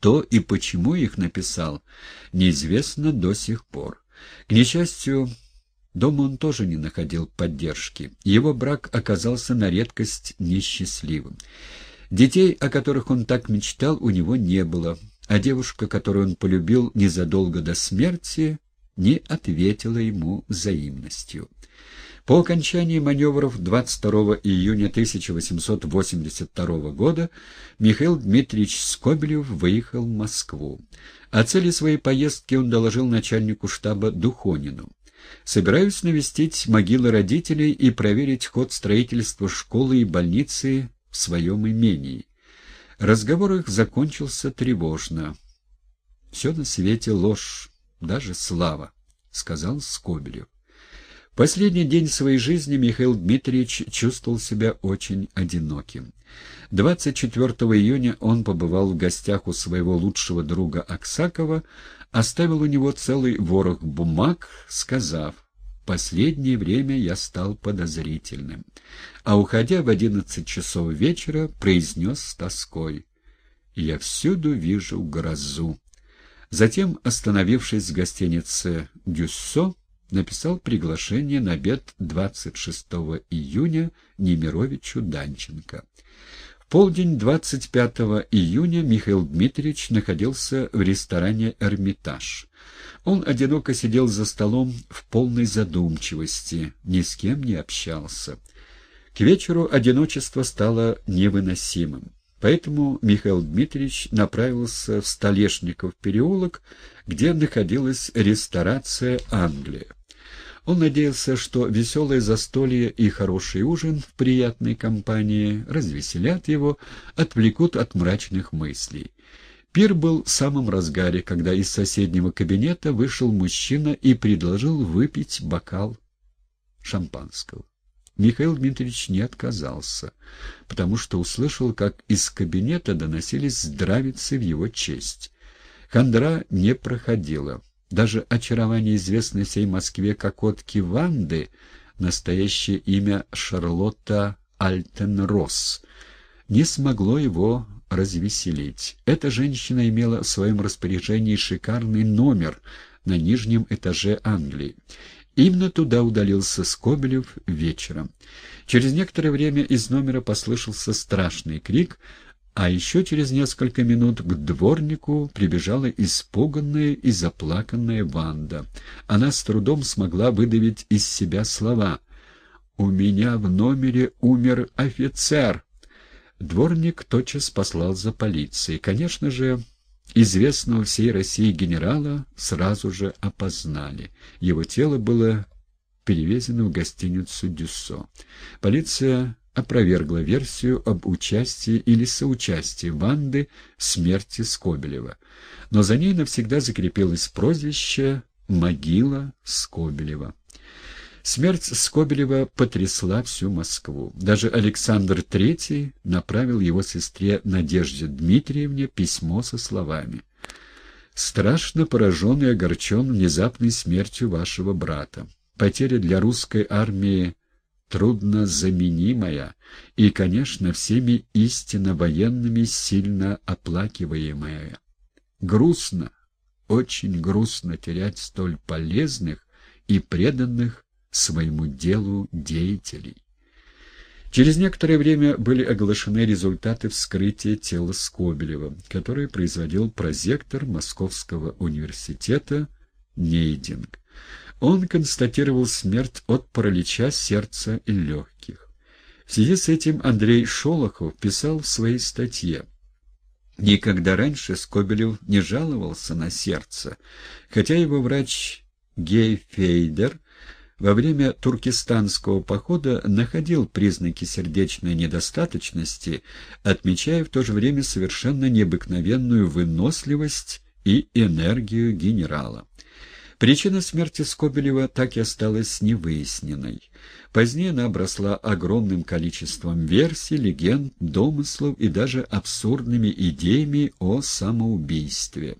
Кто и почему их написал, неизвестно до сих пор. К несчастью, дома он тоже не находил поддержки. Его брак оказался на редкость несчастливым. Детей, о которых он так мечтал, у него не было, а девушка, которую он полюбил незадолго до смерти, не ответила ему взаимностью. По окончании маневров 22 июня 1882 года Михаил Дмитриевич Скобелев выехал в Москву. О цели своей поездки он доложил начальнику штаба Духонину. «Собираюсь навестить могилы родителей и проверить ход строительства школы и больницы в своем имении». Разговор их закончился тревожно. «Все на свете ложь, даже слава», — сказал Скобелев. Последний день своей жизни Михаил Дмитриевич чувствовал себя очень одиноким. 24 июня он побывал в гостях у своего лучшего друга Аксакова, оставил у него целый ворох бумаг, сказав «Последнее время я стал подозрительным», а, уходя в одиннадцать часов вечера, произнес с тоской «Я всюду вижу грозу». Затем, остановившись в гостинице «Дюссо», написал приглашение на обед 26 июня Немировичу Данченко. В полдень 25 июня Михаил Дмитриевич находился в ресторане «Эрмитаж». Он одиноко сидел за столом в полной задумчивости, ни с кем не общался. К вечеру одиночество стало невыносимым. Поэтому Михаил Дмитриевич направился в Столешников переулок, где находилась ресторация «Англия». Он надеялся, что веселое застолье и хороший ужин в приятной компании развеселят его, отвлекут от мрачных мыслей. Пир был в самом разгаре, когда из соседнего кабинета вышел мужчина и предложил выпить бокал шампанского. Михаил Дмитриевич не отказался, потому что услышал, как из кабинета доносились здравицы в его честь. Хандра не проходила. Даже очарование известной всей Москве кокотки Ванды, настоящее имя Шарлотта Альтенросс, не смогло его развеселить. Эта женщина имела в своем распоряжении шикарный номер на нижнем этаже Англии. Именно туда удалился Скобелев вечером. Через некоторое время из номера послышался страшный крик — а еще через несколько минут к дворнику прибежала испуганная и заплаканная Ванда. Она с трудом смогла выдавить из себя слова «У меня в номере умер офицер». Дворник тотчас послал за полицией. Конечно же, известного всей России генерала сразу же опознали. Его тело было перевезено в гостиницу «Дюссо». Полиция опровергла версию об участии или соучастии Ванды в смерти Скобелева, но за ней навсегда закрепилось прозвище «Могила Скобелева». Смерть Скобелева потрясла всю Москву. Даже Александр III направил его сестре Надежде Дмитриевне письмо со словами «Страшно поражен и огорчен внезапной смертью вашего брата. Потеря для русской армии труднозаменимая и, конечно, всеми истинно военными сильно оплакиваемая. Грустно, очень грустно терять столь полезных и преданных своему делу деятелей. Через некоторое время были оглашены результаты вскрытия тела Скобелева, которое производил прозектор Московского университета Нейдинг. Он констатировал смерть от паралича сердца и легких. В связи с этим Андрей Шолохов писал в своей статье «Никогда раньше Скобелев не жаловался на сердце, хотя его врач Гей Фейдер во время туркестанского похода находил признаки сердечной недостаточности, отмечая в то же время совершенно необыкновенную выносливость и энергию генерала. Причина смерти Скобелева так и осталась невыясненной. Позднее она обросла огромным количеством версий, легенд, домыслов и даже абсурдными идеями о самоубийстве.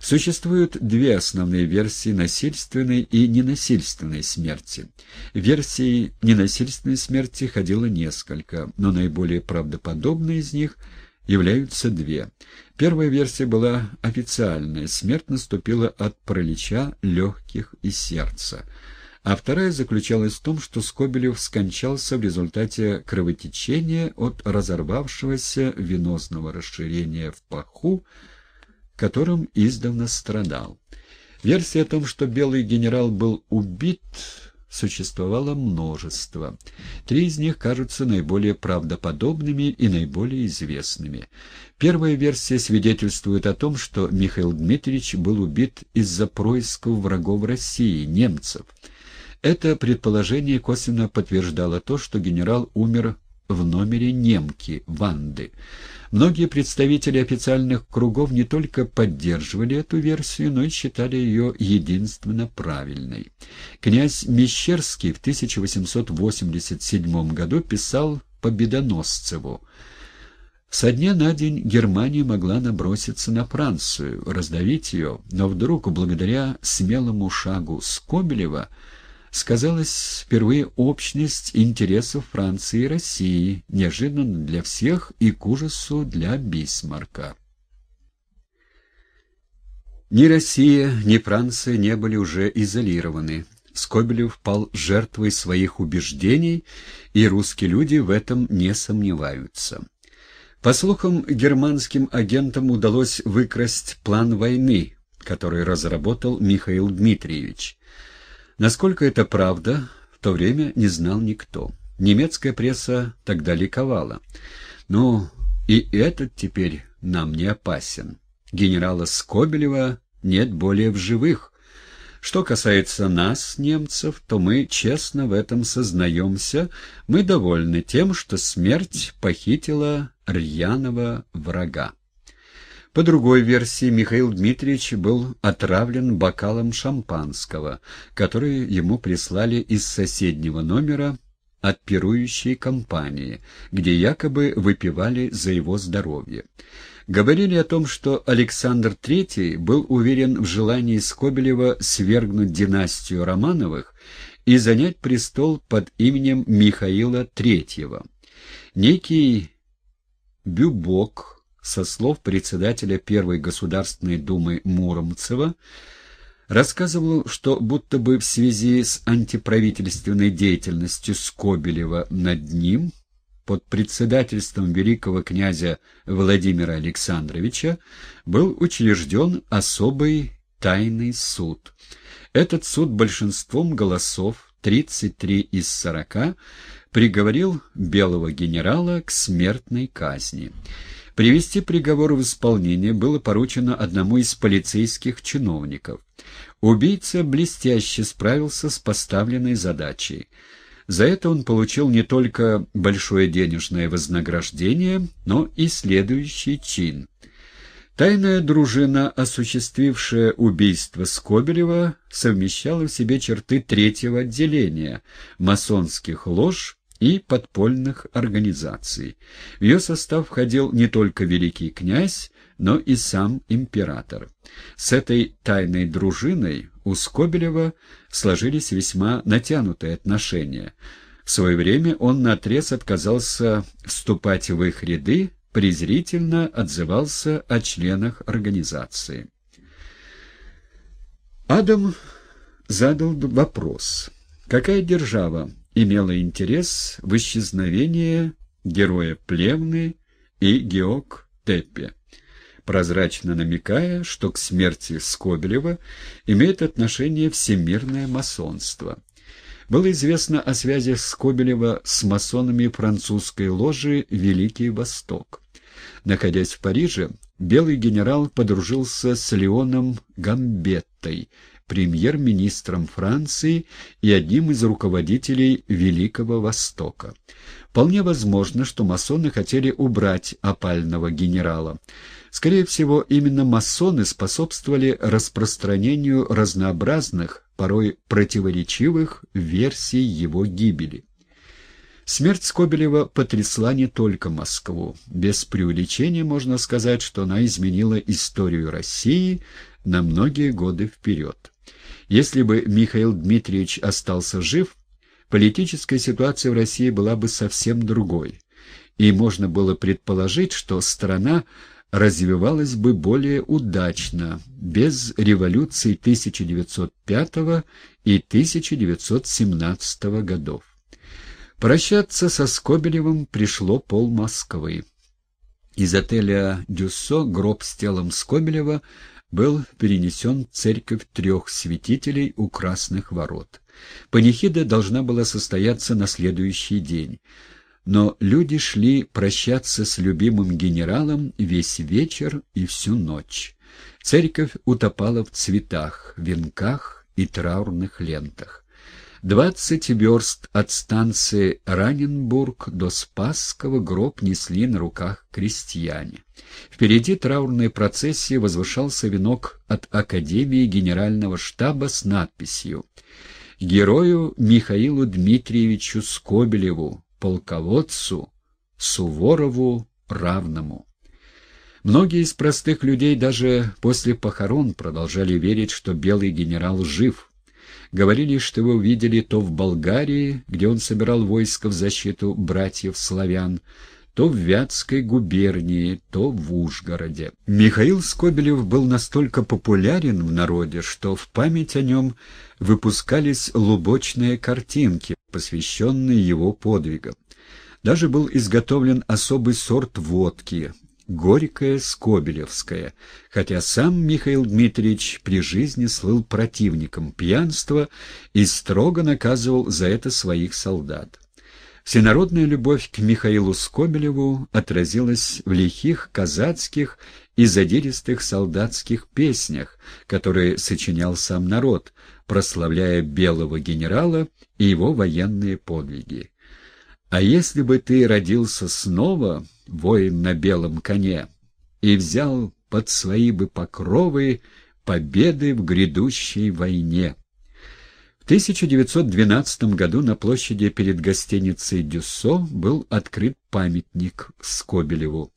Существуют две основные версии насильственной и ненасильственной смерти. Версий ненасильственной смерти ходило несколько, но наиболее правдоподобной из них – являются две. Первая версия была официальная, смерть наступила от паралича легких и сердца. А вторая заключалась в том, что Скобелев скончался в результате кровотечения от разорвавшегося венозного расширения в паху, которым издавна страдал. Версия о том, что белый генерал был убит, существовало множество. Три из них кажутся наиболее правдоподобными и наиболее известными. Первая версия свидетельствует о том, что Михаил Дмитриевич был убит из-за происков врагов России, немцев. Это предположение косвенно подтверждало то, что генерал умер в номере немки Ванды. Многие представители официальных кругов не только поддерживали эту версию, но и считали ее единственно правильной. Князь Мещерский в 1887 году писал Победоносцеву со дня на день Германия могла наброситься на Францию, раздавить ее, но вдруг, благодаря смелому шагу Скобелева, сказалась впервые общность интересов Франции и России, неожиданно для всех и к ужасу для Бисмарка. Ни Россия, ни Франция не были уже изолированы. Скобелев пал жертвой своих убеждений, и русские люди в этом не сомневаются. По слухам, германским агентам удалось выкрасть план войны, который разработал Михаил Дмитриевич. Насколько это правда, в то время не знал никто. Немецкая пресса тогда ликовала. Ну, и этот теперь нам не опасен. Генерала Скобелева нет более в живых. Что касается нас, немцев, то мы честно в этом сознаемся, мы довольны тем, что смерть похитила рьяного врага. По другой версии, Михаил Дмитриевич был отравлен бокалом шампанского, который ему прислали из соседнего номера от пирующей компании, где якобы выпивали за его здоровье. Говорили о том, что Александр III был уверен в желании Скобелева свергнуть династию Романовых и занять престол под именем Михаила III. Некий Бюбок со слов председателя Первой Государственной Думы Муромцева, рассказывал, что будто бы в связи с антиправительственной деятельностью Скобелева над ним, под председательством великого князя Владимира Александровича, был учрежден особый тайный суд. Этот суд большинством голосов, 33 из 40, приговорил белого генерала к смертной казни. Привести приговор в исполнение было поручено одному из полицейских чиновников. Убийца блестяще справился с поставленной задачей. За это он получил не только большое денежное вознаграждение, но и следующий чин. Тайная дружина, осуществившая убийство Скобелева, совмещала в себе черты третьего отделения – масонских лож и подпольных организаций. В ее состав входил не только великий князь, но и сам император. С этой тайной дружиной у Скобелева сложились весьма натянутые отношения. В свое время он наотрез отказался вступать в их ряды, презрительно отзывался о членах организации. Адам задал вопрос. Какая держава имела интерес в исчезновении героя Плевны и Геок Теппе, прозрачно намекая, что к смерти Скобелева имеет отношение всемирное масонство. Было известно о связи Скобелева с масонами французской ложи «Великий Восток». Находясь в Париже, белый генерал подружился с Леоном Гамбеттой, премьер-министром Франции и одним из руководителей Великого Востока. Вполне возможно, что масоны хотели убрать опального генерала. Скорее всего, именно масоны способствовали распространению разнообразных, порой противоречивых версий его гибели. Смерть Скобелева потрясла не только Москву. Без преувеличения можно сказать, что она изменила историю России на многие годы вперед. Если бы Михаил Дмитриевич остался жив, политическая ситуация в России была бы совсем другой. и можно было предположить, что страна развивалась бы более удачно, без революций 1905 и 1917 годов. Прощаться со Скобелевым пришло пол Москвы. Из отеля «Дюссо» гроб с телом Скобелева был перенесен в церковь трех святителей у Красных ворот. Панихида должна была состояться на следующий день. Но люди шли прощаться с любимым генералом весь вечер и всю ночь. Церковь утопала в цветах, венках и траурных лентах. Двадцать верст от станции Раненбург до Спасского гроб несли на руках крестьяне. Впереди траурной процессии возвышался венок от Академии Генерального штаба с надписью «Герою Михаилу Дмитриевичу Скобелеву, полководцу, Суворову равному». Многие из простых людей даже после похорон продолжали верить, что белый генерал жив – Говорили, что его видели то в Болгарии, где он собирал войско в защиту братьев-славян, то в Вятской губернии, то в Ужгороде. Михаил Скобелев был настолько популярен в народе, что в память о нем выпускались лубочные картинки, посвященные его подвигам. Даже был изготовлен особый сорт водки, горькое скобелевское, хотя сам Михаил Дмитриевич при жизни слыл противником пьянства и строго наказывал за это своих солдат. Всенародная любовь к Михаилу Скобелеву отразилась в лихих казацких и задиристых солдатских песнях, которые сочинял сам народ, прославляя белого генерала и его военные подвиги. А если бы ты родился снова, воин на белом коне, и взял под свои бы покровы победы в грядущей войне? В 1912 году на площади перед гостиницей «Дюссо» был открыт памятник Скобелеву,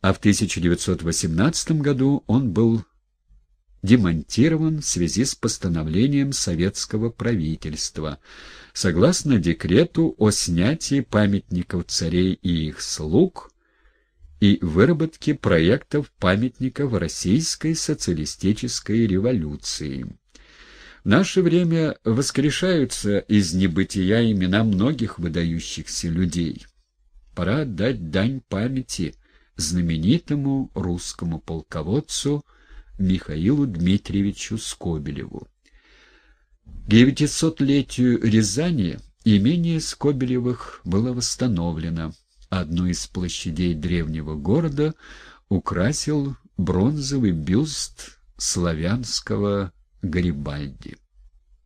а в 1918 году он был демонтирован в связи с постановлением советского правительства, согласно декрету о снятии памятников царей и их слуг и выработке проектов памятников Российской социалистической революции. В наше время воскрешаются из небытия имена многих выдающихся людей. Пора отдать дань памяти знаменитому русскому полководцу Михаилу Дмитриевичу Скобелеву. К 900-летию Рязани имение Скобелевых было восстановлено. Одну из площадей древнего города украсил бронзовый бюст славянского Гарибальди.